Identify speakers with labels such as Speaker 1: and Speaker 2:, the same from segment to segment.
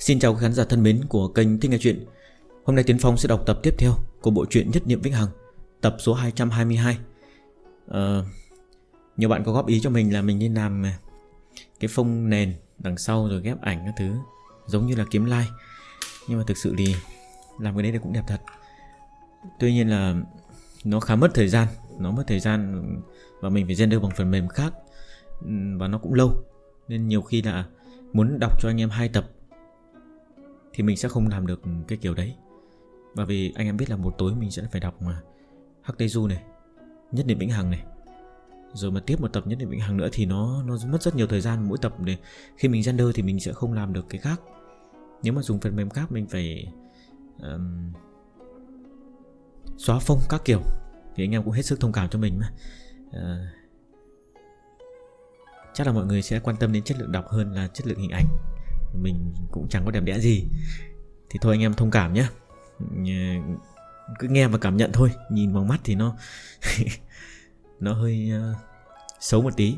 Speaker 1: Xin chào khán giả thân mến của kênh Thích Nghe Chuyện. Hôm nay Tiến Phong sẽ đọc tập tiếp theo của bộ truyện Nhất Niệm Vĩnh Hằng Tập số 222 ờ, Nhiều bạn có góp ý cho mình là mình nên làm à, cái phông nền đằng sau rồi ghép ảnh các thứ Giống như là kiếm like. Nhưng mà thực sự thì làm cái đấy thì cũng đẹp thật. Tuy nhiên là nó khá mất thời gian Nó mất thời gian và mình phải render bằng phần mềm khác ừ, Và nó cũng lâu. Nên nhiều khi là muốn đọc cho anh em hai tập thì mình sẽ không làm được cái kiểu đấy. Bởi vì anh em biết là một tối mình sẽ phải đọc mà. Hắc tây du này nhất định vĩnh hằng này. Rồi mà tiếp một tập nhất định vĩnh hằng nữa thì nó nó mất rất nhiều thời gian mỗi tập này. khi mình render thì mình sẽ không làm được cái khác. Nếu mà dùng phần mềm khác mình phải um, xóa phông các kiểu thì anh em cũng hết sức thông cảm cho mình mà. Uh, chắc là mọi người sẽ quan tâm đến chất lượng đọc hơn là chất lượng hình ảnh mình cũng chẳng có đẹp đẽ gì. Thì thôi anh em thông cảm nhé. Cứ nghe và cảm nhận thôi nhìn bằng mắt thì nó nó hơi uh, xấu một tí.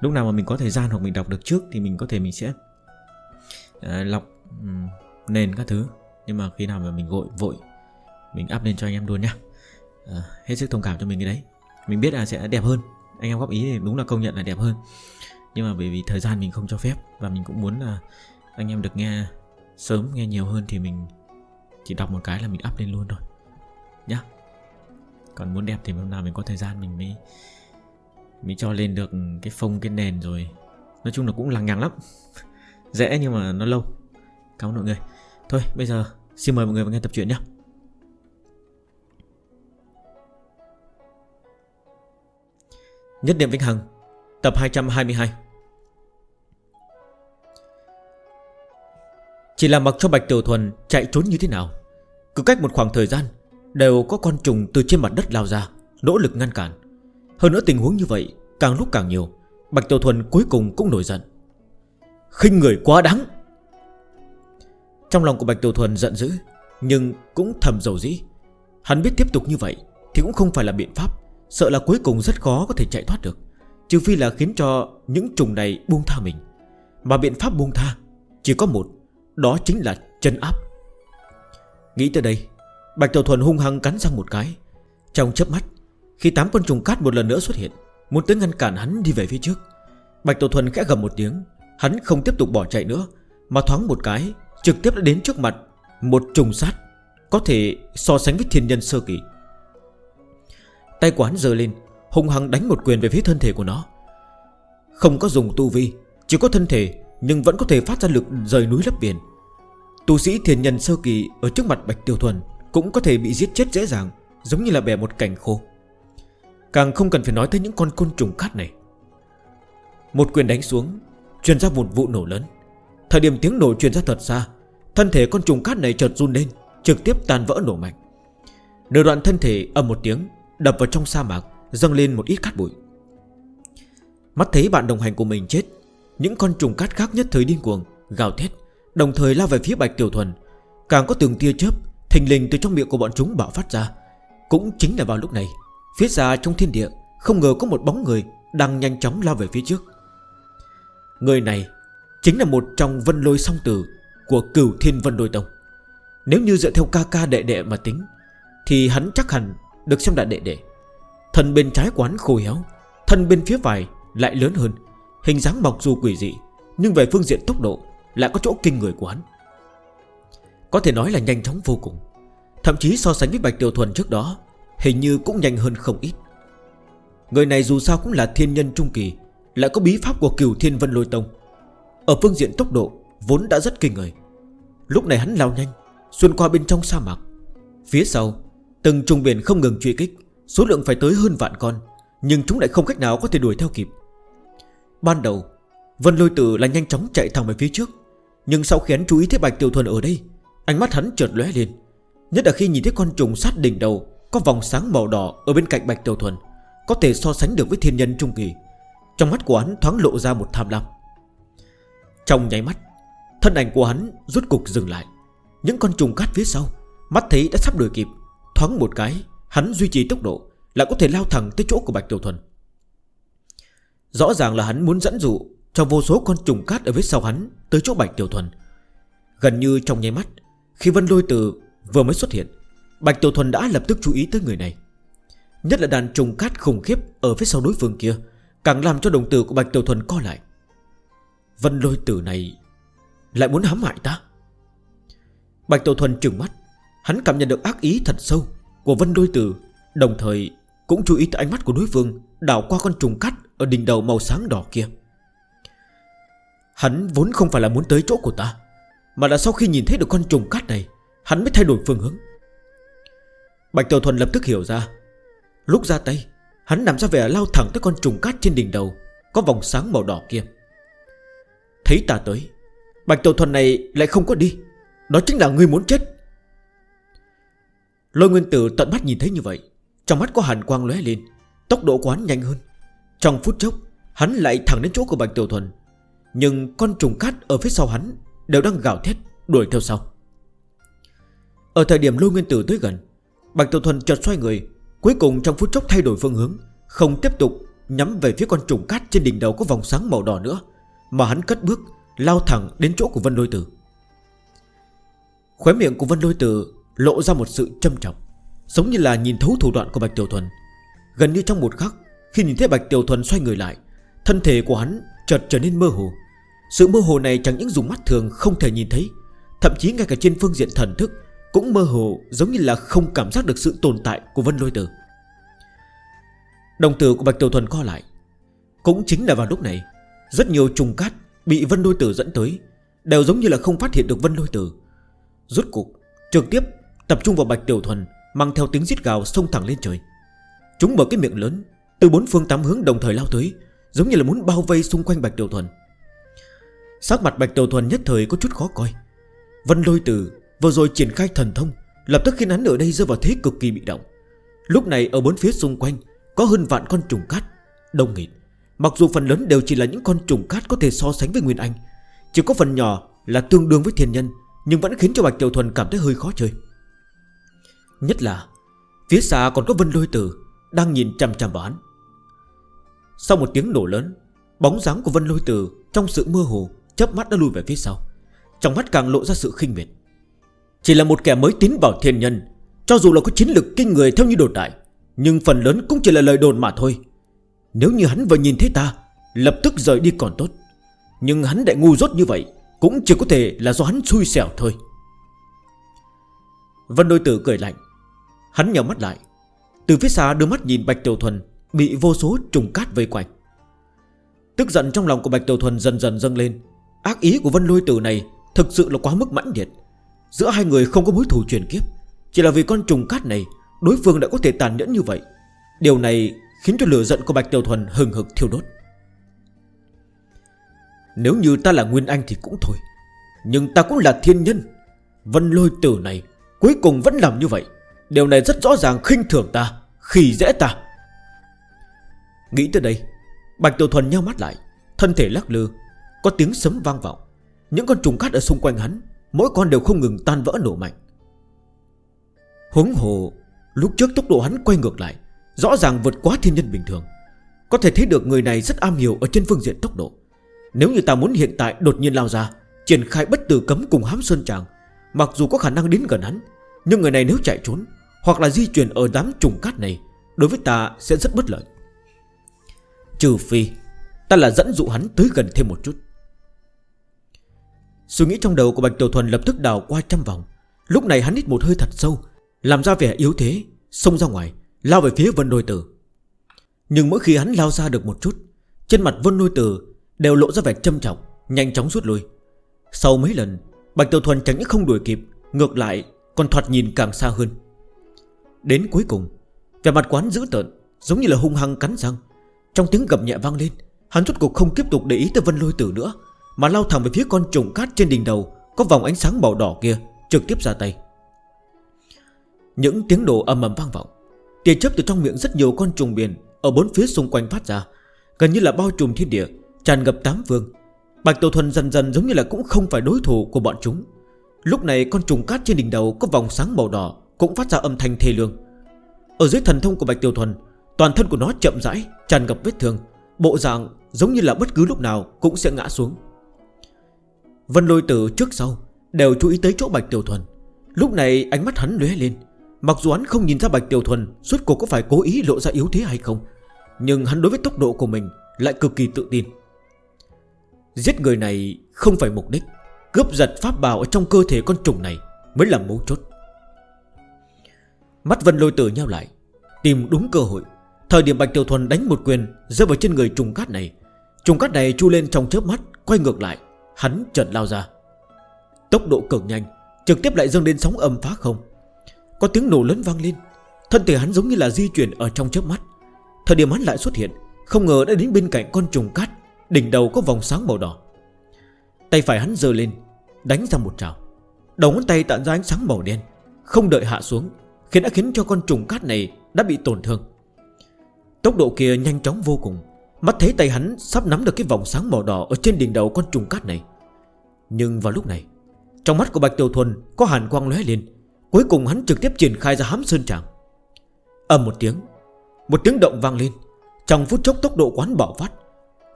Speaker 1: Lúc nào mà mình có thời gian hoặc mình đọc được trước thì mình có thể mình sẽ uh, lọc um, nền các thứ. Nhưng mà khi nào mà mình vội vội mình up lên cho anh em luôn nhá uh, ờ, hết sức thông cảm cho mình cái đấy. Mình biết là sẽ đẹp hơn. Anh em góp ý thì đúng là công nhận là đẹp hơn. Nhưng mà bởi vì thời gian mình không cho phép và mình cũng muốn là uh, anh em được nghe sớm, nghe nhiều hơn thì mình chỉ đọc một cái là mình up lên luôn rồi nhá. Còn muốn đẹp thì hôm nào mình có thời gian mình mới mới cho lên được cái phông, cái nền rồi. Nói chung là cũng lằng nhằng lắm. Dễ nhưng mà nó lâu. Cảm ơn mọi người. Thôi, bây giờ xin mời mọi người vào nghe tập truyện nhé Nhất niệm vĩnh hằng, Tập 222 Chỉ là mặc cho Bạch Tiểu Thuần chạy trốn như thế nào? Cứ cách một khoảng thời gian, Đều có con trùng từ trên mặt đất lao ra, Nỗ lực ngăn cản. Hơn nữa tình huống như vậy, càng lúc càng nhiều, Bạch Tiểu Thuần cuối cùng cũng nổi giận. Khinh người quá đáng! Trong lòng của Bạch Tiểu Thuần giận dữ, Nhưng cũng thầm dầu dĩ. Hắn biết tiếp tục như vậy Thì cũng không phải là biện pháp, Sợ là cuối cùng rất khó có thể chạy thoát được, Trừ phi là khiến cho những trùng này buông tha mình. Mà biện pháp buông tha Chỉ có một đó chính là chân áp. Nghĩ tới đây, Bạch Tiểu Thuần hung hăng cắn răng một cái. Trong chớp mắt, Khi tám con trùng cát một lần nữa xuất hiện, Muốn tới ngăn cản hắn đi về phía trước, Bạch Tiểu Thuần khẽ gầm một tiếng. Hắn không tiếp tục bỏ chạy nữa, Mà thoáng một cái, Trực tiếp đã đến trước mặt Một trùng sát, Có thể so sánh với thiên nhân sơ kỳ. Tay quán dơ lên Hùng hăng đánh một quyền về phía thân thể của nó. Không có dùng tu vi, Chỉ có thân thể nhưng vẫn có thể phát ra lực rời núi lấp biển. Tù sĩ thiền nhân sơ kỳ Ở trước mặt Bạch Tiểu Thuần Cũng có thể bị giết chết dễ dàng, Giống như là bẻ một cảnh khô. Càng không cần phải nói tới những con côn trùng khác này. Một quyền đánh xuống, Truyền ra một vụ nổ lớn. Thời điểm tiếng nổ truyền ra thật xa, Thân thể con trùng cát này chợt run lên, Trực tiếp tan vỡ nổ mạnh. Nửa đoạn thân thể ầm một tiếng, Đập vào trong sa mạc, Dâng lên một ít cát bụi. Mắt thấy bạn đồng hành của mình chết những con trùng cát khác nhất thời điên cuồng, Gào thét, Đồng thời lao về phía Bạch Tiểu Thuần. Càng có từng tia chớp, Thình lình từ trong miệng của bọn chúng bạo phát ra. Cũng chính là vào lúc này, Phía xa trong thiên địa, Không ngờ có một bóng người Đang nhanh chóng lao về phía trước. Người này Chính là một trong vân lôi song tử Của cửu thiên vân đôi tông. Nếu như dựa theo ca ca đệ đệ mà tính, Thì hắn chắc hẳn được xem đại đệ đệ. Thân bên trái quán khô héo, Thân bên phía phải lại lớn hơn. Hình dáng mọc dù quỷ dị, Nhưng về phương diện tốc độ Lại có chỗ kinh người của hắn. Có thể nói là nhanh chóng vô cùng. Thậm chí so sánh với Bạch Tiểu Thuần trước đó, Hình như cũng nhanh hơn không ít. Người này dù sao cũng là thiên nhân trung kỳ, Lại có bí pháp của cửu thiên vân lôi tông. Ở phương diện tốc độ, Vốn đã rất kinh người. Lúc này hắn lao nhanh, Xuyên qua bên trong sa mạc. Phía sau, Từng trùng biển không ngừng truy kích, Số lượng phải tới hơn vạn con, Nhưng chúng lại không cách nào có thể đuổi theo kịp. Ban đầu, Vân lôi tử là nhanh chóng chạy thẳng về phía trước. Nhưng sau khi hắn chú ý thấy Bạch Tiểu Thuần ở đây, Ánh mắt hắn chợt lóe lên. Nhất là khi nhìn thấy con trùng sát đỉnh đầu, Có vòng sáng màu đỏ ở bên cạnh Bạch Tiểu Thuần, Có thể so sánh được với thiên nhân trung kỳ. Trong mắt của hắn thoáng lộ ra một tham lam. Trong nháy mắt, Thân ảnh của hắn rút cục dừng lại. Những con trùng cát phía sau, Mắt thấy đã sắp đuổi kịp, Thoáng một cái, Hắn duy trì tốc độ, Lại có thể lao thẳng tới chỗ của Bạch Tiểu Thuần. Rõ ràng là hắn muốn dẫn dụ Cho vô số con trùng cát ở phía sau hắn Tới chỗ Bạch Tiểu Thuần. Gần như trong nháy mắt, Khi Vân Lôi Từ vừa mới xuất hiện, Bạch Tiểu Thuần đã lập tức chú ý tới người này. Nhất là đàn trùng cát khủng khiếp Ở phía sau đối phương kia, Càng làm cho đồng tử của Bạch Tiểu Thuần co lại. Vân Lôi Tử này Lại muốn hãm hại ta? Bạch Tiểu Thuần trừng mắt, Hắn cảm nhận được ác ý thật sâu Của Vân Lôi Tử, Đồng thời cũng chú ý tới ánh mắt của đối phương, Đảo qua con trùng cắt Ở đỉnh đầu màu sáng đỏ kia. Hắn vốn không phải là muốn tới chỗ của ta, Mà là sau khi nhìn thấy được con trùng cát này, Hắn mới thay đổi phương hướng. Bạch Tiểu Thuần lập tức hiểu ra. Lúc ra tay, Hắn nằm ra vẻ lao thẳng tới con trùng cát trên đỉnh đầu, Có vòng sáng màu đỏ kia. Thấy ta tới, Bạch Tiểu Thuần này lại không có đi. Đó chính là người muốn chết. Lôi Nguyên Tử tận mắt nhìn thấy như vậy trong mắt có hàn quang lóe lên, Tốc độ quán nhanh hơn. Trong phút chốc, hắn lại thẳng đến chỗ của Bạch Tiểu Thuần. Nhưng con trùng cát ở phía sau hắn Đều đang gào thét, đuổi theo sau. Ở thời điểm lôi nguyên tử tới gần, Bạch Tiểu Thuần chợt xoay người, Cuối cùng trong phút chốc thay đổi phương hướng, Không tiếp tục nhắm về phía con trùng cát Trên đỉnh đầu có vòng sáng màu đỏ nữa, Mà hắn cất bước lao thẳng đến chỗ của Vân Lôi Tử. Khóe miệng của Vân Lôi Tử lộ ra một sự châm trọng. Giống như là nhìn thấu thủ đoạn của Bạch Tiểu Thuần. Gần như trong một khắc, Khi nhìn thấy Bạch Tiểu Thuần xoay người lại, Thân thể của hắn chợt trở nên mơ hồ. Sự mơ hồ này chẳng những dùng mắt thường không thể nhìn thấy, Thậm chí ngay cả trên phương diện thần thức Cũng mơ hồ, giống như là không cảm giác được sự tồn tại của Vân Lôi Tử. Đồng tử của Bạch Tiểu Thuần co lại. Cũng chính là vào lúc này, Rất nhiều trùng cát bị Vân Lôi Tử dẫn tới, Đều giống như là không phát hiện được Vân Lôi Tử. Rốt cục trực tiếp tập trung vào Bạch Tiểu Thuần Mang theo tiếng giết gào sông thẳng lên trời. Chúng mở cái miệng lớn, Từ bốn phương tám hướng đồng thời lao tới, Giống như là muốn bao vây xung quanh Bạch Tiểu Thuần. Sắc mặt Bạch Tiểu Thuần nhất thời có chút khó coi. Vân lôi từ vừa rồi triển khai thần thông, Lập tức khiến hắn ở đây rơi vào thế cực kỳ bị động. Lúc này ở bốn phía xung quanh, Có hơn vạn con trùng cát, Đông nghịt. Mặc dù phần lớn đều chỉ là những con trùng cát có thể so sánh với Nguyên Anh, Chỉ có phần nhỏ là tương đương với thiên nhân, Nhưng vẫn khiến cho Bạch Tiểu Thuần cảm thấy hơi khó chơi. Nhất là, Phía xa còn có Vân Lôi Tử Đang nhìn chằm chằm vào hắn. Sau một tiếng nổ lớn, Bóng dáng của Vân Lôi Tử Trong sự mơ hồ Chấp mắt đã lùi về phía sau, Trong mắt càng lộ ra sự khinh miệt. Chỉ là một kẻ mới tín vào thiên nhân, Cho dù là có chiến lực kinh người theo như đồn đại, Nhưng phần lớn cũng chỉ là lời đồn mà thôi. Nếu như hắn vừa nhìn thấy ta, Lập tức rời đi còn tốt. Nhưng hắn đại ngu rốt như vậy Cũng chỉ có thể là do hắn xui xẻo thôi. Vân đôi tử cười lạnh. Hắn nhắm mắt lại. Từ phía xa đưa mắt nhìn Bạch Tiểu Thuần, Bị vô số trùng cát vây quanh. Tức giận trong lòng của Bạch Tiểu Thuần dần dần dâng lên. Ác ý của Vân Lôi Tử này Thực sự là quá mức mãnh liệt. Giữa hai người không có mối thù truyền kiếp. Chỉ là vì con trùng cát này, Đối phương đã có thể tàn nhẫn như vậy. Điều này khiến cho lửa giận của Bạch Tiểu Thuần hừng hực thiêu đốt. Nếu như ta là Nguyên Anh thì cũng thôi. Nhưng ta cũng là thiên nhân. Vân lôi tử này Cuối cùng vẫn làm như vậy. Điều này rất rõ ràng khinh thường ta, Khỉ dễ ta. Nghĩ tới đây, Bạch Tiểu Thuần nhau mắt lại, Thân thể lắc lư, Có tiếng sấm vang vọng. Những con trùng cát ở xung quanh hắn, Mỗi con đều không ngừng tan vỡ nổ mạnh. Húng hồ, Lúc trước tốc độ hắn quay ngược lại, Rõ ràng vượt quá thiên nhân bình thường. Có thể thấy được người này rất am hiểu Ở trên phương diện tốc độ. Nếu như ta muốn hiện tại đột nhiên lao ra, Triển khai bất tử cấm cùng hám sơn tràng, Mặc dù có khả năng đến gần hắn, Nhưng người này nếu chạy trốn hoặc là di chuyển ở đám trùng cát này, Đối với ta sẽ rất bất lợi. Trừ phi, Ta là dẫn dụ hắn tới gần thêm một chút. Suy nghĩ trong đầu của Bạch Tiểu Thuần lập tức đào qua trăm vòng. Lúc này hắn hít một hơi thật sâu, Làm ra vẻ yếu thế, Xông ra ngoài, Lao về phía Vân Đôi Tử. Nhưng mỗi khi hắn lao ra được một chút, Trên mặt Vân Đôi Tử đều lộ ra vẻ châm trọng, Nhanh chóng rút lui. Sau mấy lần, Bạch Tiểu Thuần chẳng những không đuổi kịp, Ngược lại còn thoạt nhìn càng xa hơn. Đến cuối cùng Về mặt quán dữ tợn Giống như là hung hăng cắn răng. Trong tiếng gầm nhẹ vang lên, Hắn rút cuộc không tiếp tục để ý tới vân lôi tử nữa, Mà lao thẳng về phía con trùng cát trên đỉnh đầu, Có vòng ánh sáng màu đỏ kia Trực tiếp ra tay. Những tiếng đồ âm ầm vang vọng, Tia chớp từ trong miệng rất nhiều con trùng biển Ở bốn phía xung quanh phát ra, Gần như là bao trùm thiên địa, Tràn ngập tám vương Bạch Tổ Thuần dần dần giống như là cũng không phải đối thủ của bọn chúng. Lúc này con trùng cát trên đỉnh đầu có vòng sáng màu đỏ cũng phát ra âm thanh thê lương. Ở dưới thần thông của Bạch Tiêu Thuần, Toàn thân của nó chậm rãi, Tràn ngập vết thương. Bộ dạng giống như là bất cứ lúc nào cũng sẽ ngã xuống. Vân lôi tử trước sau Đều chú ý tới chỗ Bạch tiêu Thuần. Lúc này ánh mắt hắn lóe lên. Mặc dù hắn không nhìn ra Bạch tiêu Thuần Suốt cuộc có phải cố ý lộ ra yếu thế hay không, Nhưng hắn đối với tốc độ của mình Lại cực kỳ tự tin. Giết người này không phải mục đích. Cướp giật pháp bào ở trong cơ thể con trùng này Mới là mấu chốt. Mắt Vân Lôi Tử nhau lại, Tìm đúng cơ hội. Thời điểm Bạch Tiểu Thuần đánh một quyền Rơi vào trên người trùng cát này, Trùng cát này chu lên trong chớp mắt, Quay ngược lại, Hắn chợt lao ra. Tốc độ cực nhanh, Trực tiếp lại dâng lên sóng âm phá không. Có tiếng nổ lớn vang lên, Thân thể hắn giống như là di chuyển ở trong chớp mắt. Thời điểm hắn lại xuất hiện, Không ngờ đã đến bên cạnh con trùng cát, Đỉnh đầu có vòng sáng màu đỏ. Tay phải hắn dơ lên, Đánh ra một trào. Đầu ngón tay tạo ra ánh sáng màu đen, Không đợi hạ xuống Khiến đã khiến cho con trùng cát này đã bị tổn thương. Tốc độ kia nhanh chóng vô cùng. Mắt thấy tay hắn sắp nắm được cái vòng sáng màu đỏ Ở trên đỉnh đầu con trùng cát này. Nhưng vào lúc này, Trong mắt của Bạch Tiểu Thuần có hàn quang lóe lên. Cuối cùng hắn trực tiếp triển khai ra hám sơn tràng. Âm một tiếng Một tiếng động vang lên. Trong phút chốc tốc độ quán bạo phát.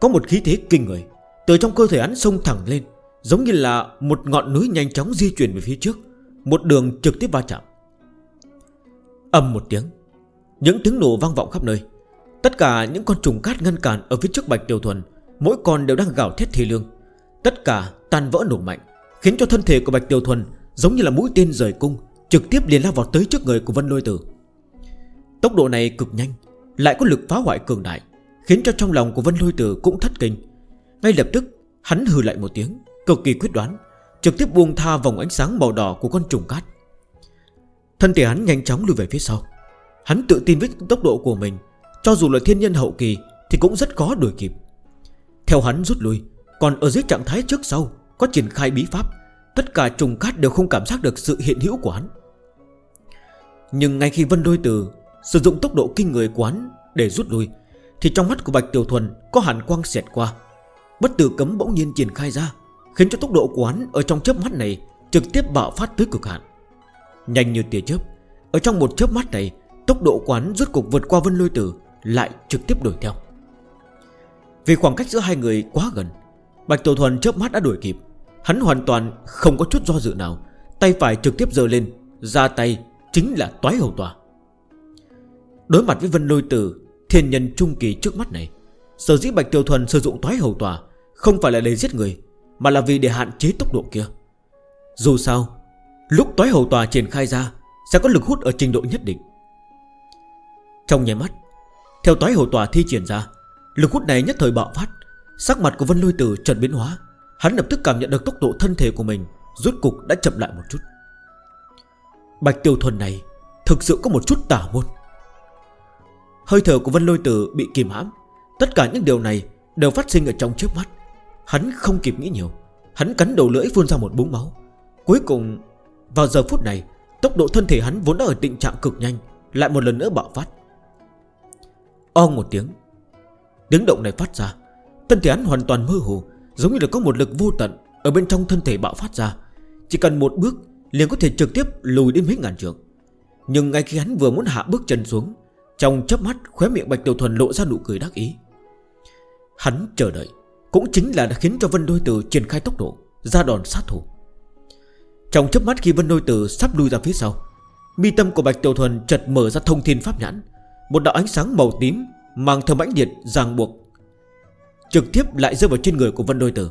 Speaker 1: Có một khí thế kinh người. Từ trong cơ thể hắn sông thẳng lên, Giống như là một ngọn núi nhanh chóng di chuyển về phía trước. Một đường trực tiếp va chạm. Âm một tiếng. Những tiếng nổ vang vọng khắp nơi. Tất cả những con trùng cát ngăn cản ở phía trước Bạch Tiểu Thuần, Mỗi con đều đang gào thiết thi lương. Tất cả tan vỡ nổ mạnh, Khiến cho thân thể của Bạch Tiểu Thuần Giống như là mũi tên rời cung, Trực tiếp liền lao vào tới trước người của Vân Lôi Tử. Tốc độ này cực nhanh, Lại có lực phá hoại cường đại, Khiến cho trong lòng của Vân Lôi Tử cũng thất kinh. Ngay lập tức, hắn hừ lại một tiếng, Cực kỳ quyết đoán, Trực tiếp buông tha vòng ánh sáng màu đỏ của con trùng cát. Thân thể hắn nhanh chóng lùi về phía sau. Hắn tự tin với tốc độ của mình. Cho dù là thiên nhân hậu kỳ Thì cũng rất khó đuổi kịp. Theo hắn rút lui, Còn ở dưới trạng thái trước sau, Có triển khai bí pháp. Tất cả trùng cát đều không cảm giác được sự hiện hữu của hắn. Nhưng ngay khi Vân Đôi Từ Sử dụng tốc độ kinh người quán Để rút lui, Thì trong mắt của Bạch Tiểu Thuần có hàn quang xẹt qua. Bất tử cấm bỗng nhiên triển khai ra, Khiến cho tốc độ của hắn ở trong chớp mắt này Trực tiếp bạo phát tới cực hạn. Nhanh như tia chớp. Ở trong một chớp mắt này, Tốc độ quán rốt cục vượt qua vân lôi tử, Lại trực tiếp đuổi theo. Vì khoảng cách giữa hai người quá gần, Bạch Tổ Thuần chớp mắt đã đuổi kịp. Hắn hoàn toàn không có chút do dự nào, Tay phải trực tiếp giơ lên, Ra tay chính là toái hầu tòa. Đối mặt với vân lôi tử, Thiên nhân trung kỳ trước mắt này, Sở dĩ Bạch Tiểu Thuần sử dụng toái hầu tòa Không phải là để giết người, Mà là vì để hạn chế tốc độ kia. Dù sao Lúc tối hậu tòa triển khai ra, Sẽ có lực hút ở trình độ nhất định. Trong nháy mắt, Theo tối hậu tòa thi triển ra, Lực hút này nhất thời bạo phát, Sắc mặt của Vân Lôi Tử trần biến hóa. Hắn lập tức cảm nhận được tốc độ thân thể của mình Rốt cục đã chậm lại một chút. Bạch Tiêu Thuần này Thực sự có một chút tả môn. Hơi thở của Vân Lôi Tử bị kìm hãm, Tất cả những điều này đều phát sinh ở trong trước mắt. Hắn không kịp nghĩ nhiều, Hắn cắn đầu lưỡi phun ra một búng máu. Cuối cùng vào giờ phút này, Tốc độ thân thể hắn vốn đã ở tình trạng cực nhanh, Lại một lần nữa bạo phát. Ong một tiếng. Tiếng động này phát ra, Thân thể hắn hoàn toàn mơ hồ, Giống như là có một lực vô tận Ở bên trong thân thể bạo phát ra. Chỉ cần một bước, liền có thể trực tiếp lùi đến mấy ngàn trường Nhưng ngay khi hắn vừa muốn hạ bước chân xuống, Trong chớp mắt khóe miệng Bạch Tiểu Thuần lộ ra nụ cười đắc ý. Hắn chờ đợi, Cũng chính là đã khiến cho Vân Đôi từ triển khai tốc độ, Ra đòn sát thủ. Trong chớp mắt khi Vân Nôi Tử sắp lui ra phía sau, Mi tâm của Bạch Tiểu Thuần chợt mở ra thông thiên pháp nhãn, Một đạo ánh sáng màu tím Mang theo mãnh liệt ràng buộc, Trực tiếp lại rơi vào trên người của Vân Đôi Tử.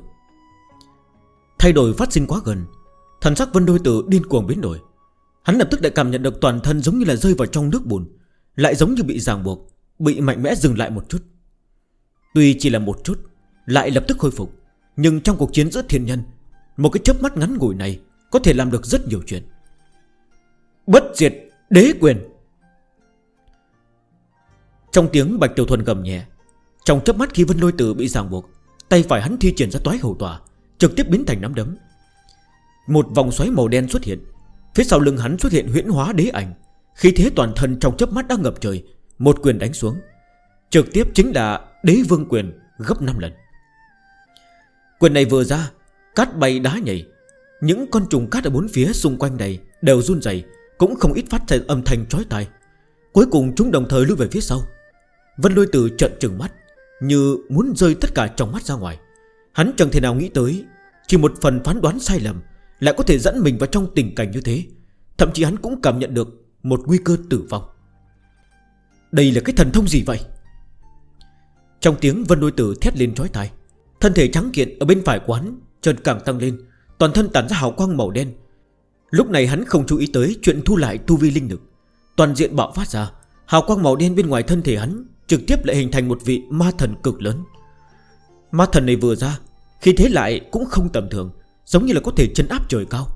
Speaker 1: Thay đổi phát sinh quá gần, Thần sắc Vân Đôi Tử điên cuồng biến đổi. Hắn lập tức đã cảm nhận được toàn thân giống như là rơi vào trong nước bùn, Lại giống như bị ràng buộc, Bị mạnh mẽ dừng lại một chút. Tuy chỉ là một chút, Lại lập tức khôi phục, Nhưng trong cuộc chiến giữa thiên nhân, Một cái chớp mắt ngắn ngủi này có thể làm được rất nhiều chuyện. Bất diệt đế quyền. Trong tiếng Bạch Tiểu Thuần gầm nhẹ, Trong chấp mắt khi Vân Lôi Tử bị ràng buộc, Tay phải hắn thi triển ra toái hầu tòa, Trực tiếp biến thành nắm đấm. Một vòng xoáy màu đen xuất hiện, Phía sau lưng hắn xuất hiện huyễn hóa đế ảnh. Khi thế toàn thân trong chấp mắt đã ngập trời, Một quyền đánh xuống, Trực tiếp chính là đế vương quyền gấp 5 lần. Quyền này vừa ra, Cát bay đá nhảy những con trùng cát ở bốn phía xung quanh này Đều run dày Cũng không ít phát thành âm thanh trói tai. Cuối cùng chúng đồng thời lưu về phía sau. Vân lôi tử trận trừng mắt, Như muốn rơi tất cả trong mắt ra ngoài. Hắn chẳng thể nào nghĩ tới, Chỉ một phần phán đoán sai lầm Lại có thể dẫn mình vào trong tình cảnh như thế. Thậm chí hắn cũng cảm nhận được Một nguy cơ tử vong. Đây là cái thần thông gì vậy? Trong tiếng Vân Đôi Tử thét lên trói tai, Thân thể trắng kiện ở bên phải quán Trần càng tăng lên. Toàn thân tản ra hào quang màu đen. Lúc này hắn không chú ý tới chuyện thu lại tu vi linh lực. Toàn diện bạo phát ra, Hào quang màu đen bên ngoài thân thể hắn Trực tiếp lại hình thành một vị ma thần cực lớn. Ma thần này vừa ra Khi thế lại cũng không tầm thường, Giống như là có thể chân áp trời cao.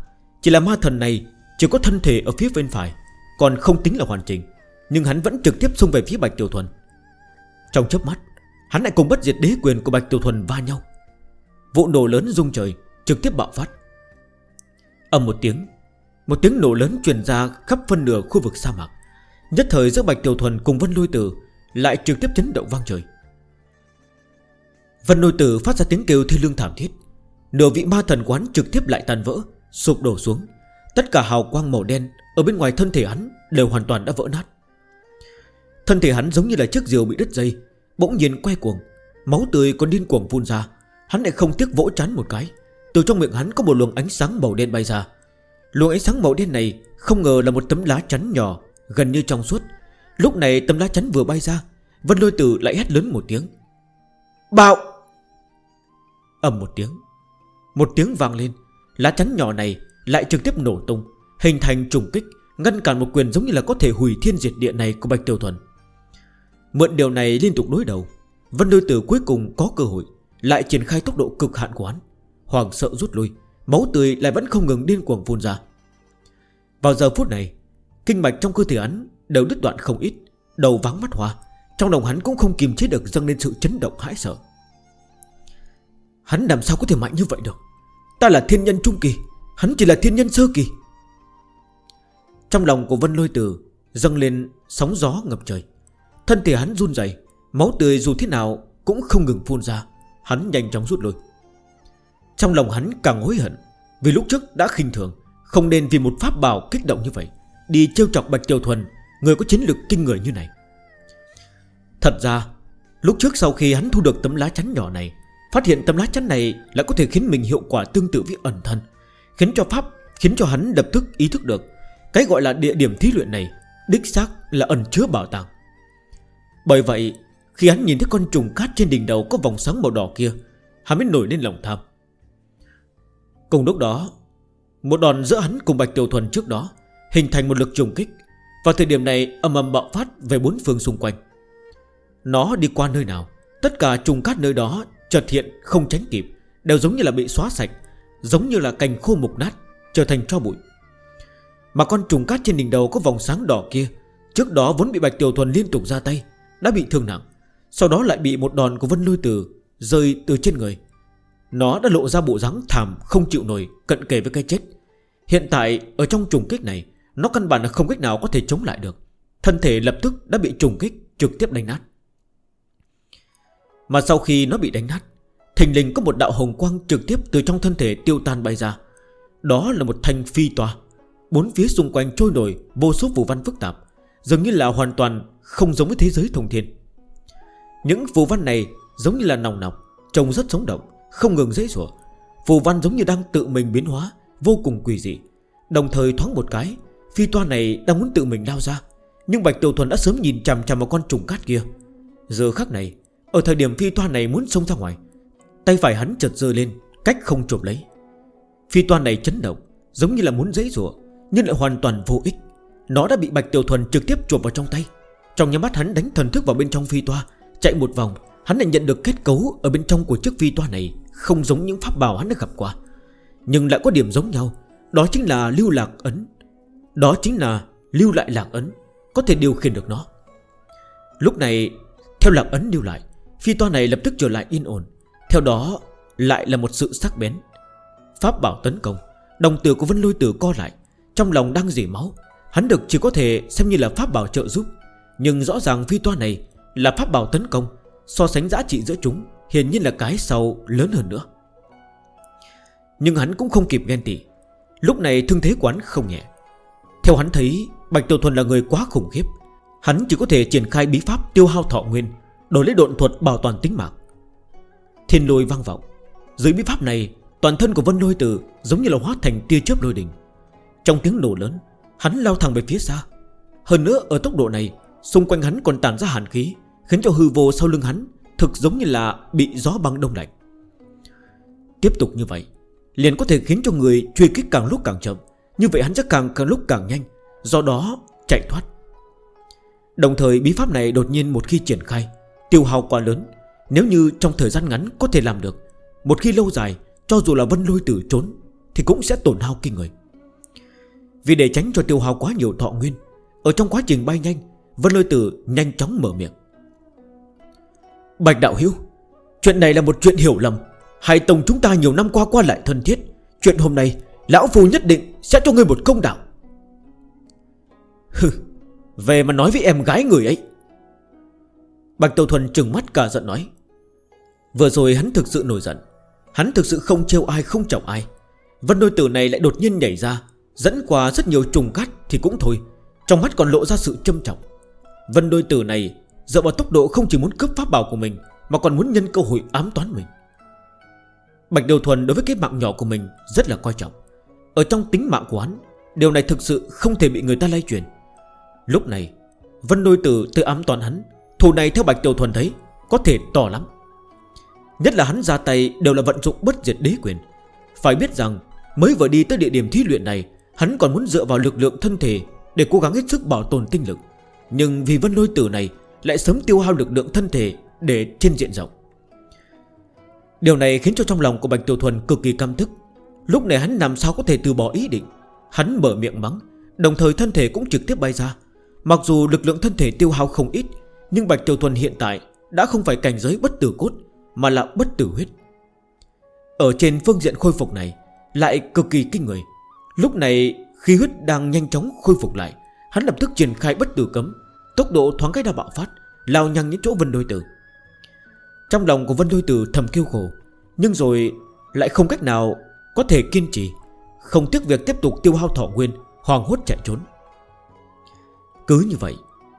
Speaker 1: Chỉ là ma thần này chỉ có thân thể ở phía bên phải, Còn không tính là hoàn chỉnh, Nhưng hắn vẫn trực tiếp xung về phía Bạch Tiểu Thuần. Trong chớp mắt, Hắn lại cùng bất diệt đế quyền của Bạch Tiểu Thuần va nhau. Vụ nổ lớn rung trời Trực tiếp bạo phát. Âm một tiếng Một tiếng nổ lớn truyền ra khắp phân nửa khu vực sa mạc. Nhất thời giữa Bạch Tiểu Thuần cùng Vân Lôi Tử Lại trực tiếp chấn động vang trời. Vân Lôi Tử phát ra tiếng kêu thi lương thảm thiết. Nửa vị ma thần quán trực tiếp lại tàn vỡ, Sụp đổ xuống. Tất cả hào quang màu đen Ở bên ngoài thân thể hắn đều hoàn toàn đã vỡ nát. Thân thể hắn giống như là chiếc diều bị đứt dây, Bỗng nhiên quay cuồng, Máu tươi còn điên cuồng phun ra. Hắn lại không tiếc vỗ chán một cái. Từ trong miệng hắn có một luồng ánh sáng màu đen bay ra. Luồng ánh sáng màu đen này Không ngờ là một tấm lá chắn nhỏ, Gần như trong suốt. Lúc này tấm lá chắn vừa bay ra, Vân lôi tử lại hét lớn một tiếng. Bạo! Ẩm một tiếng. Một tiếng vang lên. Lá chắn nhỏ này lại trực tiếp nổ tung, Hình thành trùng kích, Ngăn cản một quyền giống như là có thể hủy thiên diệt địa này của Bạch Tiểu Thuần. Mượn điều này liên tục đối đầu, Vân lôi tử cuối cùng có cơ hội Lại triển khai tốc độ cực hạn của hắn hoảng sợ rút lui, Máu tươi lại vẫn không ngừng điên cuồng phun ra. Vào giờ phút này, Kinh mạch trong cơ thể hắn đều đứt đoạn không ít, Đầu vắng mắt hoa, Trong lòng hắn cũng không kiềm chế được dâng lên sự chấn động hãi sợ. Hắn làm sao có thể mạnh như vậy được? Ta là thiên nhân trung kỳ, Hắn chỉ là thiên nhân sơ kỳ. Trong lòng của Vân Lôi Tử Dâng lên sóng gió ngập trời. Thân thể hắn run dày Máu tươi dù thế nào cũng không ngừng phun ra. Hắn nhanh chóng rút lui. Trong lòng hắn càng hối hận, Vì lúc trước đã khinh thường, Không nên vì một pháp bào kích động như vậy, Đi trêu chọc Bạch Tiểu Thuần, Người có chiến lực kinh người như này. Thật ra, Lúc trước sau khi hắn thu được tấm lá chắn nhỏ này, Phát hiện tấm lá chắn này Lại có thể khiến mình hiệu quả tương tự với ẩn thân, Khiến cho pháp, Khiến cho hắn đập thức ý thức được Cái gọi là địa điểm thí luyện này Đích xác là ẩn chứa bảo tàng. Bởi vậy, khi hắn nhìn thấy con trùng cát trên đỉnh đầu có vòng sáng màu đỏ kia, Hắn mới nổi lên lòng tham. Cùng lúc đó, Một đòn giữa hắn cùng Bạch Tiểu Thuần trước đó Hình thành một lực trùng kích. Và thời điểm này, âm âm bạo phát về bốn phương xung quanh. Nó đi qua nơi nào, Tất cả trùng cát nơi đó Chợt hiện không tránh kịp, Đều giống như là bị xóa sạch, Giống như là cành khô mục nát, Trở thành cho bụi. Mà con trùng cát trên đỉnh đầu có vòng sáng đỏ kia, Trước đó vốn bị Bạch Tiểu Thuần liên tục ra tay, Đã bị thương nặng, Sau đó lại bị một đòn của Vân Lôi Tử Rơi từ trên người. Nó đã lộ ra bộ dáng thảm, không chịu nổi, Cận kề với cái chết. Hiện tại, ở trong trùng kích này, Nó căn bản là không cách nào có thể chống lại được. Thân thể lập tức đã bị trùng kích, trực tiếp đánh nát. Mà sau khi nó bị đánh nát thành linh có một đạo hồng quang trực tiếp từ trong thân thể tiêu tan bay ra. Đó là một thanh phi tòa. Bốn phía xung quanh trôi nổi, vô số vụ văn phức tạp, Dường như là hoàn toàn không giống với thế giới thông thiên. Những vụ văn này giống như là nòng nọc, Trông rất sống động. Không ngừng dễ dụa. Phù văn giống như đang tự mình biến hóa, Vô cùng quỷ dị. Đồng thời thoáng một cái, Phi toa này đang muốn tự mình lao ra. Nhưng Bạch Tiểu Thuần đã sớm nhìn chằm chằm vào con trùng cát kia. Giờ khắc này, Ở thời điểm phi toa này muốn xông ra ngoài, Tay phải hắn chợt rơi lên, Cách không chụp lấy. Phi toa này chấn động, Giống như là muốn dễ dụa, Nhưng lại hoàn toàn vô ích. Nó đã bị Bạch Tiểu Thuần trực tiếp chụp vào trong tay. Trong nhà mắt hắn đánh thần thức vào bên trong phi toa, Chạy một vòng, Hắn lại nhận được kết cấu ở bên trong của chiếc phi toa này. Không giống những pháp bảo hắn đã gặp qua. Nhưng lại có điểm giống nhau, Đó chính là lưu lạc ấn. Đó chính là lưu lại lạc ấn, Có thể điều khiển được nó. Lúc này, theo lạc ấn lưu lại, Phi toa này lập tức trở lại yên ổn. Theo đó, lại là một sự sắc bén. Pháp bảo tấn công, Đồng tử của Vân Lôi Tử co lại, Trong lòng đang dỉ máu. Hắn được chỉ có thể xem như là pháp bảo trợ giúp, Nhưng rõ ràng phi toa này là pháp bảo tấn công, So sánh giá trị giữa chúng Hiển nhiên là cái sau lớn hơn nữa. Nhưng hắn cũng không kịp ghen tị. Lúc này thương thế của hắn không nhẹ. Theo hắn thấy, Bạch Tiểu Thuần là người quá khủng khiếp. Hắn chỉ có thể triển khai bí pháp tiêu hao thọ nguyên, Đổi lấy độn thuật bảo toàn tính mạng. Thiên lôi vang vọng. Dưới bí pháp này, Toàn thân của Vân Lôi Tử giống như là hóa thành tia chớp lôi đình. Trong tiếng nổ lớn, Hắn lao thẳng về phía xa. Hơn nữa, ở tốc độ này, Xung quanh hắn còn tản ra hàn khí, Khiến cho hư vô sau lưng hắn Thực giống như là bị gió băng đông lạnh. Tiếp tục như vậy, Liền có thể khiến cho người truy kích càng lúc càng chậm. Như vậy hắn chắc càng càng lúc càng nhanh, Do đó chạy thoát. Đồng thời, bí pháp này đột nhiên một khi triển khai, Tiêu hào quá lớn. Nếu như trong thời gian ngắn có thể làm được, Một khi lâu dài, Cho dù là vân lôi tử trốn, Thì cũng sẽ tổn hao kinh người. Vì để tránh cho tiêu hao quá nhiều thọ nguyên, Ở trong quá trình bay nhanh, Vân lôi tử nhanh chóng mở miệng. Bạch Đạo Hiếu, Chuyện này là một chuyện hiểu lầm. Hai tông chúng ta nhiều năm qua qua lại thân thiết. Chuyện hôm nay, Lão Phu nhất định sẽ cho ngươi một công đạo. Hừ, Về mà nói với em gái người ấy. Bạch Tiểu Thuần trừng mắt cả giận nói. Vừa rồi hắn thực sự nổi giận. Hắn thực sự không trêu ai, không chọc ai. Vân đôi tử này lại đột nhiên nhảy ra, Dẫn qua rất nhiều trùng cát thì cũng thôi. Trong mắt còn lộ ra sự châm trọng. Vân đôi tử này Dựa vào tốc độ không chỉ muốn cướp pháp bảo của mình, Mà còn muốn nhân cơ hội ám toán mình. Bạch Điều Thuần đối với cái mạng nhỏ của mình Rất là coi trọng. Ở trong tính mạng của hắn, Điều này thực sự không thể bị người ta lay chuyển. Lúc này, Vân Đôi Tử tự ám toán hắn, Thù này theo Bạch điều Thuần thấy, Có thể to lắm. Nhất là hắn ra tay đều là vận dụng bất diệt đế quyền. Phải biết rằng, Mới vừa đi tới địa điểm thí luyện này, Hắn còn muốn dựa vào lực lượng thân thể Để cố gắng hết sức bảo tồn tinh lực. Nhưng vì Vân Lôi Tử này lại sớm tiêu hao lực lượng thân thể Để trên diện rộng. Điều này khiến cho trong lòng của Bạch Tiểu Thuần cực kỳ căm thức Lúc này hắn làm sao có thể từ bỏ ý định? Hắn mở miệng mắng, Đồng thời thân thể cũng trực tiếp bay ra. Mặc dù lực lượng thân thể tiêu hao không ít, Nhưng Bạch Tiểu Thuần hiện tại Đã không phải cảnh giới bất tử cốt, Mà là bất tử huyết. Ở trên phương diện khôi phục này, Lại cực kỳ kinh người. Lúc này khi huyết đang nhanh chóng khôi phục lại. Hắn lập tức triển khai bất tử cấm Tốc độ thoáng cái đã bạo phát, Lao nhằng những chỗ Vân Đôi Tử. Trong lòng của Vân Đôi Tử thầm kêu khổ, Nhưng rồi lại không cách nào Có thể kiên trì, Không tiếc việc tiếp tục tiêu hao thọ nguyên Hoàng hốt chạy trốn. Cứ như vậy,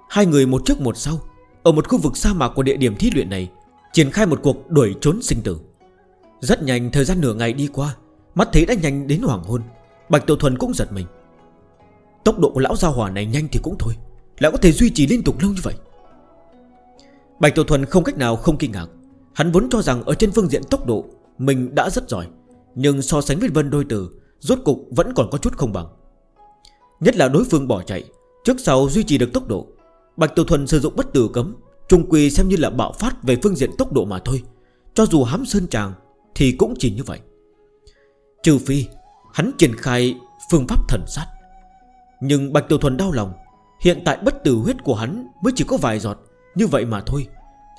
Speaker 1: Hai người một trước một sau, Ở một khu vực sa mạc của địa điểm thi luyện này, Triển khai một cuộc đuổi trốn sinh tử. Rất nhanh, thời gian nửa ngày đi qua, Mắt thấy đã nhanh đến hoàng hôn Bạch Tiểu Thuần cũng giật mình. Tốc độ của lão gia hỏa này nhanh thì cũng thôi lại có thể duy trì liên tục lâu như vậy? Bạch Tiểu Thuần không cách nào không kinh ngạc. Hắn vốn cho rằng ở trên phương diện tốc độ, Mình đã rất giỏi. Nhưng so sánh với Vân Đôi Tử, Rốt cục vẫn còn có chút không bằng. Nhất là đối phương bỏ chạy, Trước sau duy trì được tốc độ. Bạch Tiểu Thuần sử dụng bất tử cấm, Trung quy xem như là bạo phát về phương diện tốc độ mà thôi. Cho dù hám sơn tràng Thì cũng chỉ như vậy. Trừ phi, hắn triển khai phương pháp thần sát. Nhưng Bạch Tiểu Thuần đau lòng Hiện tại bất tử huyết của hắn mới chỉ có vài giọt. Như vậy mà thôi.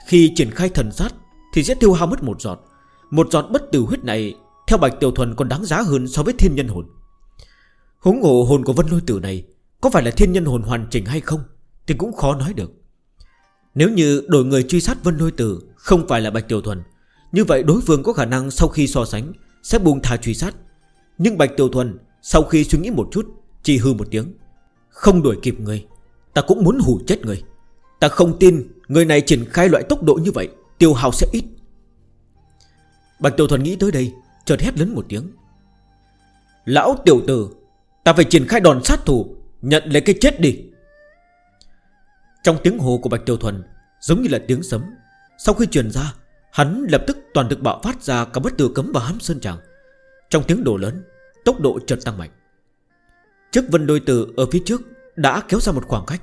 Speaker 1: Khi triển khai thần sát, Thì sẽ tiêu hao mất một giọt. Một giọt bất tử huyết này, Theo Bạch Tiểu Thuần còn đáng giá hơn so với thiên nhân hồn. Húng ngộ hồn của Vân Lôi Tử này, Có phải là thiên nhân hồn hoàn chỉnh hay không, Thì cũng khó nói được. Nếu như đổi người truy sát Vân Lôi Tử Không phải là Bạch Tiểu Thuần, Như vậy đối phương có khả năng sau khi so sánh, Sẽ buông tha truy sát. Nhưng Bạch Tiểu Thuần, sau khi suy nghĩ một chút, Chỉ hư một tiếng, Không đuổi kịp người. Ta cũng muốn hủ chết người. Ta không tin người này triển khai loại tốc độ như vậy, Tiêu hào sẽ ít. Bạch Tiểu Thuần nghĩ tới đây, Chợt hét lớn một tiếng. Lão tiểu tử, Ta phải triển khai đòn sát thủ, Nhận lấy cái chết đi. Trong tiếng hồ của Bạch Tiểu Thuần, Giống như là tiếng sấm, Sau khi truyền ra, Hắn lập tức toàn được bạo phát ra cả bất tử cấm và hám sơn tràng. Trong tiếng đổ lớn, Tốc độ chợt tăng mạnh. Trước vân đôi từ ở phía trước đã kéo ra một khoảng cách.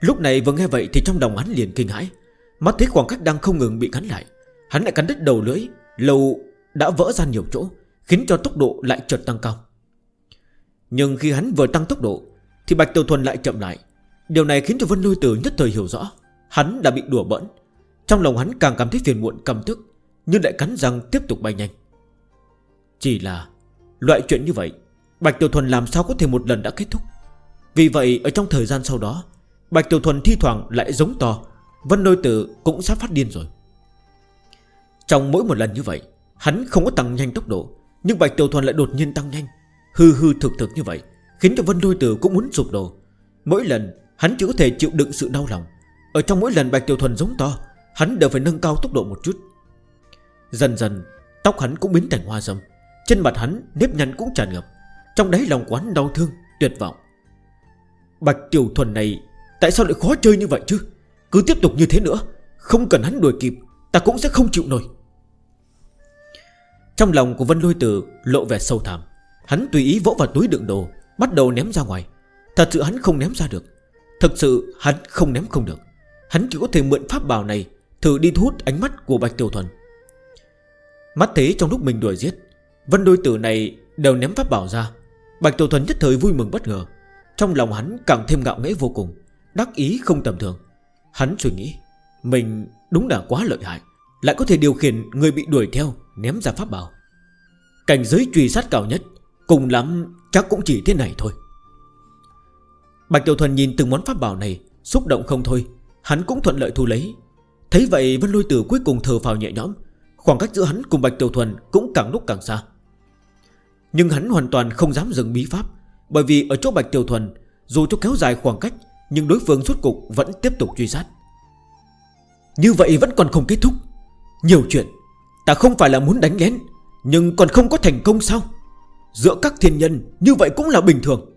Speaker 1: Lúc này vừa nghe vậy thì trong đồng hắn liền kinh hãi. Mắt thấy khoảng cách đang không ngừng bị cắn lại, Hắn lại cắn đứt đầu lưỡi Lâu đã vỡ ra nhiều chỗ, Khiến cho tốc độ lại chợt tăng cao. Nhưng khi hắn vừa tăng tốc độ, Thì Bạch Tiểu Thuần lại chậm lại. Điều này khiến cho Vân Lôi Tử nhất thời hiểu rõ, Hắn đã bị đùa bỡn. Trong lòng hắn càng cảm thấy phiền muộn cầm tức, Nhưng lại cắn răng tiếp tục bay nhanh. Chỉ là Loại chuyện như vậy, Bạch Tiểu Thuần làm sao có thể một lần đã kết thúc? Vì vậy ở trong thời gian sau đó Bạch Tiểu Thuần thi thoảng lại giống to Vân Đôi Tử cũng sắp phát điên rồi. Trong mỗi một lần như vậy Hắn không có tăng nhanh tốc độ Nhưng Bạch Tiểu Thuần lại đột nhiên tăng nhanh Hư hư thực thực như vậy Khiến cho Vân Đôi Tử cũng muốn sụp đổ. Mỗi lần hắn chỉ có thể chịu đựng sự đau lòng. Ở trong mỗi lần Bạch Tiểu Thuần giống to Hắn đều phải nâng cao tốc độ một chút. Dần dần Tóc hắn cũng biến thành hoa râm Trên mặt hắn nếp nhăn cũng tràn ngập Trong đáy lòng quán đau thương, tuyệt vọng. Bạch Tiểu Thuần này, Tại sao lại khó chơi như vậy chứ? Cứ tiếp tục như thế nữa, Không cần hắn đuổi kịp, Ta cũng sẽ không chịu nổi. Trong lòng của Vân Lôi Tử lộ vẻ sâu thảm Hắn tùy ý vỗ vào túi đựng đồ, Bắt đầu ném ra ngoài. Thật sự hắn không ném ra được. Thật sự hắn không ném không được. Hắn chỉ có thể mượn pháp bảo này, Thử đi thu hút ánh mắt của Bạch Tiểu Thuần. Mắt thế trong lúc mình đuổi giết, Vân đôi tử này đều ném pháp bảo ra. Bạch Tiểu Thuần nhất thời vui mừng bất ngờ. Trong lòng hắn càng thêm ngạo nghễ vô cùng, Đắc ý không tầm thường. Hắn suy nghĩ, Mình đúng là quá lợi hại, Lại có thể điều khiển người bị đuổi theo, Ném ra pháp bảo. Cảnh giới truy sát cao nhất, Cùng lắm chắc cũng chỉ thế này thôi. Bạch Tiểu Thuần nhìn từng món pháp bảo này, Xúc động không thôi. Hắn cũng thuận lợi thu lấy. Thấy vậy, Vân Lôi Tử cuối cùng thờ phào nhẹ nhõm. Khoảng cách giữa hắn cùng Bạch Tiểu Thuần cũng càng lúc càng xa. Nhưng hắn hoàn toàn không dám dừng bí pháp. Bởi vì ở chỗ Bạch Tiểu Thuần, Dù cho kéo dài khoảng cách, Nhưng đối phương suốt cục vẫn tiếp tục truy sát. Như vậy vẫn còn không kết thúc. Nhiều chuyện, Ta không phải là muốn đánh ghén Nhưng còn không có thành công sao? Giữa các thiên nhân, như vậy cũng là bình thường.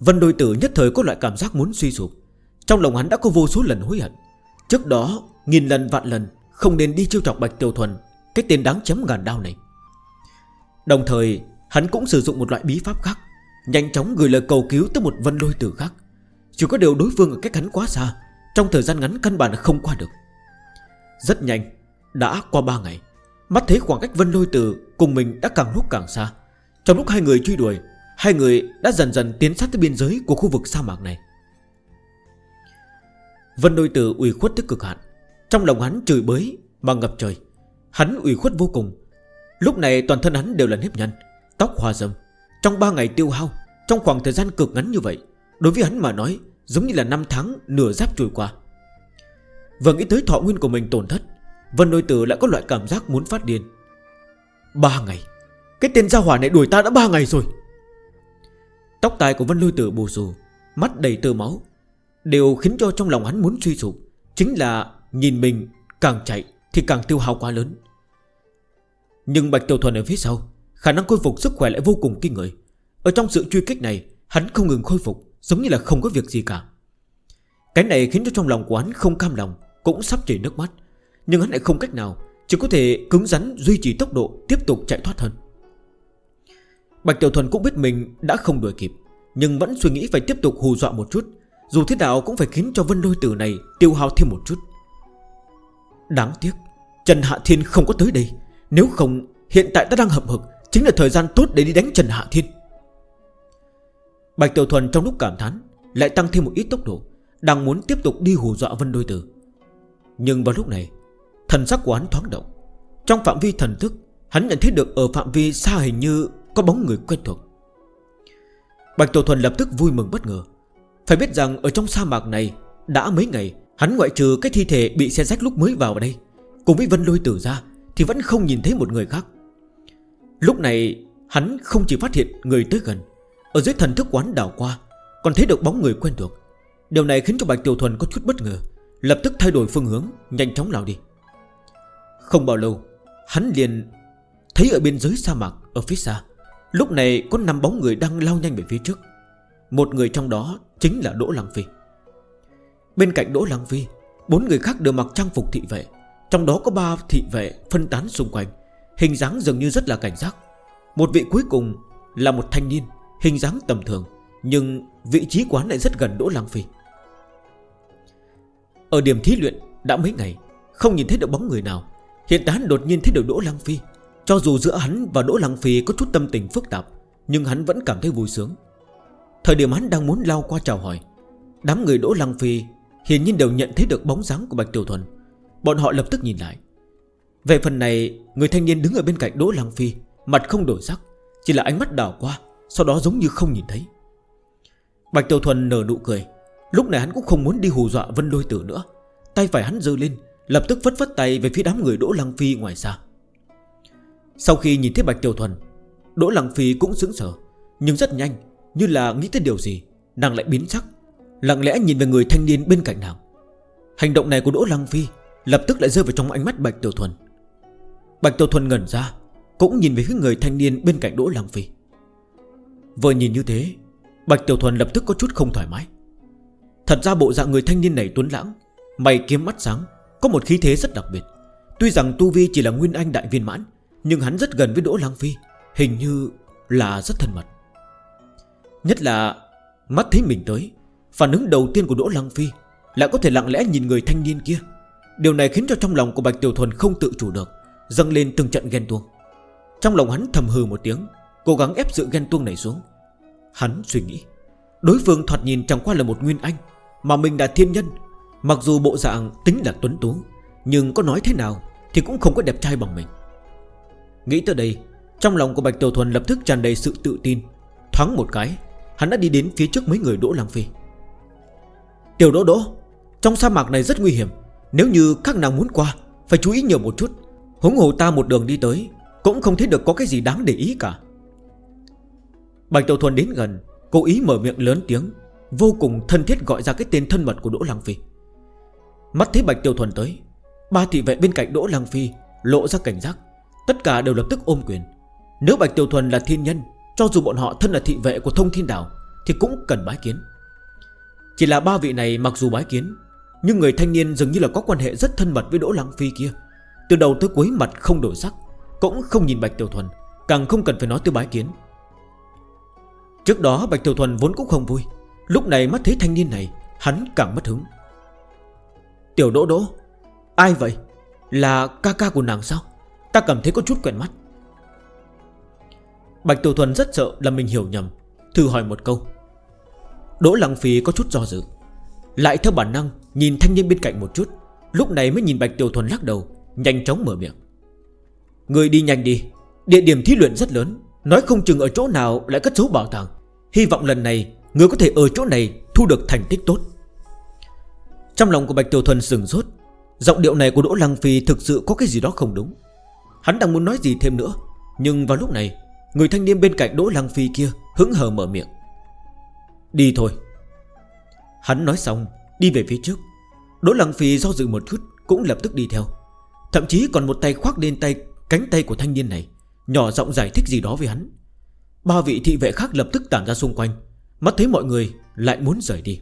Speaker 1: Vân đôi tử nhất thời có loại cảm giác muốn suy sụp. Trong lòng hắn đã có vô số lần hối hận. Trước đó, nghìn lần vạn lần Không nên đi chiêu trọc Bạch Tiểu Thuần, Cái tên đáng chấm ngàn đau này. Đồng thời Hắn cũng sử dụng một loại bí pháp khác, Nhanh chóng gửi lời cầu cứu tới một vân lôi tử khác. Chỉ có điều đối phương ở cách hắn quá xa, Trong thời gian ngắn căn bản không qua được. Rất nhanh, Đã qua 3 ngày, Mắt thấy khoảng cách vân lôi tử cùng mình đã càng lúc càng xa. Trong lúc hai người truy đuổi, Hai người đã dần dần tiến sát tới biên giới Của khu vực sa mạc này. Vân lôi tử ủy khuất tới cực hạn, Trong lòng hắn chửi bới Mà ngập trời. Hắn ủy khuất vô cùng. Lúc này toàn thân hắn đều là nếp nhăn. Tóc hoa dâm Trong 3 ngày tiêu hao, Trong khoảng thời gian cực ngắn như vậy, Đối với hắn mà nói, Giống như là 5 tháng nửa giáp trôi qua. Vừa nghĩ tới thọ nguyên của mình tổn thất, Vân đôi tử lại có loại cảm giác muốn phát điên. 3 ngày, Cái tên gia hỏa này đuổi ta đã 3 ngày rồi. Tóc tai của Vân Lôi Tử bù xù, Mắt đầy tơ máu. Đều khiến cho trong lòng hắn muốn suy sụp Chính là nhìn mình càng chạy Thì càng tiêu hao quá lớn. Nhưng Bạch Tiểu Thuần ở phía sau Khả năng khôi phục sức khỏe lại vô cùng kinh người. Ở trong sự truy kích này, Hắn không ngừng khôi phục, Giống như là không có việc gì cả. Cái này khiến cho trong lòng của hắn không cam lòng, Cũng sắp chảy nước mắt. Nhưng hắn lại không cách nào, Chỉ có thể cứng rắn duy trì tốc độ Tiếp tục chạy thoát hơn. Bạch Tiểu Thuần cũng biết mình đã không đuổi kịp, Nhưng vẫn suy nghĩ phải tiếp tục hù dọa một chút. Dù thế nào cũng phải khiến cho vân đôi tử này Tiêu hao thêm một chút. Đáng tiếc, Trần Hạ Thiên không có tới đây. Nếu không, hiện tại ta đang hậm hực Chính là thời gian tốt để đi đánh Trần Hạ Thiên. Bạch Tiểu Thuần trong lúc cảm thán Lại tăng thêm một ít tốc độ, Đang muốn tiếp tục đi hù dọa Vân Đôi Tử. Nhưng vào lúc này, Thần sắc của hắn thoáng động. Trong phạm vi thần thức, Hắn nhận thấy được ở phạm vi xa hình như Có bóng người quen thuộc. Bạch Tiểu Thuần lập tức vui mừng bất ngờ. Phải biết rằng ở trong sa mạc này, Đã mấy ngày, Hắn ngoại trừ cái thi thể bị xe rách lúc mới vào đây, Cùng với Vân Lôi Tử ra Thì vẫn không nhìn thấy một người khác. Lúc này, hắn không chỉ phát hiện người tới gần, Ở dưới thần thức quán đảo qua, Còn thấy được bóng người quen thuộc. Điều này khiến cho Bạch Tiểu Thuần có chút bất ngờ, Lập tức thay đổi phương hướng, Nhanh chóng lao đi. Không bao lâu, Hắn liền thấy ở biên giới sa mạc Ở phía xa, Lúc này có 5 bóng người đang lao nhanh về phía trước. Một người trong đó chính là Đỗ Lăng Phi. Bên cạnh Đỗ Lăng Phi, bốn người khác đều mặc trang phục thị vệ, Trong đó có ba thị vệ phân tán xung quanh. Hình dáng dường như rất là cảnh giác. Một vị cuối cùng là một thanh niên, Hình dáng tầm thường, Nhưng vị trí quán lại rất gần Đỗ Lăng Phi. Ở điểm thí luyện đã mấy ngày, Không nhìn thấy được bóng người nào. Hiện tại hắn đột nhiên thấy được Đỗ Lăng Phi. Cho dù giữa hắn và Đỗ Lăng Phi có chút tâm tình phức tạp, Nhưng hắn vẫn cảm thấy vui sướng. Thời điểm hắn đang muốn lao qua chào hỏi, Đám người Đỗ Lăng Phi Hiển nhiên đều nhận thấy được bóng dáng của Bạch Tiểu Thuần. Bọn họ lập tức nhìn lại. Về phần này, Người thanh niên đứng ở bên cạnh Đỗ Lăng Phi, Mặt không đổi sắc, Chỉ là ánh mắt đảo qua, Sau đó giống như không nhìn thấy. Bạch Tiêu Thuần nở nụ cười, Lúc này hắn cũng không muốn đi hù dọa Vân Lôi Tử nữa. Tay phải hắn dư lên, Lập tức vất vất tay về phía đám người Đỗ Lăng Phi ngoài xa. Sau khi nhìn thấy Bạch Tiêu Thuần, Đỗ Lăng Phi cũng sững sờ, Nhưng rất nhanh, Như là nghĩ tới điều gì, Nàng lại biến sắc, Lặng lẽ nhìn về người thanh niên bên cạnh nàng. Hành động này của Đỗ Lăng Phi Lập tức lại rơi vào trong ánh mắt Bạch Tiểu Thuần. Bạch Tiêu Thuần ngẩn ra, Cũng nhìn về phía người thanh niên bên cạnh Đỗ Lăng Phi. Vừa nhìn như thế, Bạch Tiểu Thuần lập tức có chút không thoải mái. Thật ra bộ dạng người thanh niên này tuấn lãng, Mày kiếm mắt sáng, Có một khí thế rất đặc biệt. Tuy rằng Tu Vi chỉ là Nguyên Anh đại viên mãn, Nhưng hắn rất gần với Đỗ Lăng Phi, Hình như là rất thân mật. Nhất là Mắt thấy mình tới, Phản ứng đầu tiên của Đỗ Lăng Phi Lại có thể lặng lẽ nhìn người thanh niên kia. Điều này khiến cho trong lòng của Bạch Tiểu Thuần không tự chủ được. Dâng lên từng trận ghen tuông. Trong lòng hắn thầm hừ một tiếng, Cố gắng ép sự ghen tuông này xuống. Hắn suy nghĩ, Đối phương thoạt nhìn chẳng qua là một nguyên anh, Mà mình là thiên nhân. Mặc dù bộ dạng tính là tuấn tú, Nhưng có nói thế nào Thì cũng không có đẹp trai bằng mình. Nghĩ tới đây, Trong lòng của Bạch Tiểu Thuần lập tức tràn đầy sự tự tin. Thoáng một cái, Hắn đã đi đến phía trước mấy người Đỗ lang Phi. Tiểu Đỗ Đỗ, Trong sa mạc này rất nguy hiểm, Nếu như các nàng muốn qua, Phải chú ý nhiều một chút. Húng hồ ta một đường đi tới, Cũng không thấy được có cái gì đáng để ý cả. Bạch Tiểu Thuần đến gần, Cố ý mở miệng lớn tiếng, Vô cùng thân thiết gọi ra cái tên thân mật của Đỗ Lăng Phi. Mắt thấy Bạch Tiểu Thuần tới, Ba thị vệ bên cạnh Đỗ Lăng Phi Lộ ra cảnh giác, Tất cả đều lập tức ôm quyền. Nếu Bạch Tiểu Thuần là thiên nhân, Cho dù bọn họ thân là thị vệ của thông thiên đảo, Thì cũng cần bái kiến. Chỉ là ba vị này mặc dù bái kiến, Nhưng người thanh niên dường như là có quan hệ rất thân mật với Đỗ Lăng Phi kia. Từ đầu tới cuối mặt không đổi sắc, Cũng không nhìn Bạch Tiểu Thuần, Càng không cần phải nói tới bái kiến. Trước đó Bạch Tiểu Thuần vốn cũng không vui, Lúc này mắt thấy thanh niên này, Hắn càng mất hứng. Tiểu Đỗ Đỗ, Ai vậy? Là ca ca của nàng sao? Ta cảm thấy có chút quen mắt. Bạch Tiểu Thuần rất sợ là mình hiểu nhầm, Thử hỏi một câu. Đỗ Lăng phí có chút do dự, Lại theo bản năng Nhìn thanh niên bên cạnh một chút, Lúc này mới nhìn Bạch Tiểu Thuần lắc đầu. Nhanh chóng mở miệng. Người đi nhanh đi. Địa điểm thí luyện rất lớn. Nói không chừng ở chỗ nào lại cất dấu bảo tàng. Hy vọng lần này, Người có thể ở chỗ này thu được thành tích tốt. Trong lòng của Bạch Tiểu Thuần sừng rốt Giọng điệu này của Đỗ Lăng Phi thực sự có cái gì đó không đúng. Hắn đang muốn nói gì thêm nữa. Nhưng vào lúc này, Người thanh niên bên cạnh Đỗ Lăng Phi kia hứng hờ mở miệng. Đi thôi. Hắn nói xong, Đi về phía trước. Đỗ Lăng Phi do dự một chút, Cũng lập tức đi theo. Thậm chí còn một tay khoác lên tay, Cánh tay của thanh niên này, Nhỏ giọng giải thích gì đó với hắn. Ba vị thị vệ khác lập tức tản ra xung quanh, Mắt thấy mọi người lại muốn rời đi.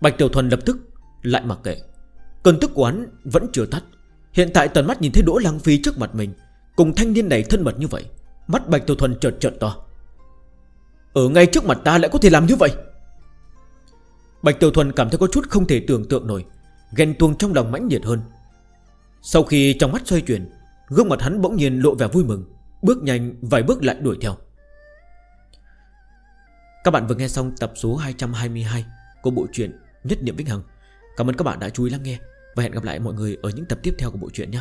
Speaker 1: Bạch Tiểu Thuần lập tức lại mặc kệ. Cơn tức của hắn vẫn chưa tắt. Hiện tại tần mắt nhìn thấy Đỗ Lăng Phi trước mặt mình, Cùng thanh niên này thân mật như vậy, Mắt Bạch Tiểu Thuần trợt trợt to. Ở ngay trước mặt ta lại có thể làm như vậy? Bạch Tiểu Thuần cảm thấy có chút không thể tưởng tượng nổi, Ghen tuông trong lòng mãnh liệt hơn. Sau khi trong mắt xoay chuyển, Gương mặt hắn bỗng nhiên lộ vẻ vui mừng, Bước nhanh vài bước lại đuổi theo. Các bạn vừa nghe xong tập số 222 Của bộ truyện Nhất Niệm Vĩnh Hằng. Cảm ơn các bạn đã chú ý lắng nghe Và hẹn gặp lại mọi người ở những tập tiếp theo của bộ truyện nhé.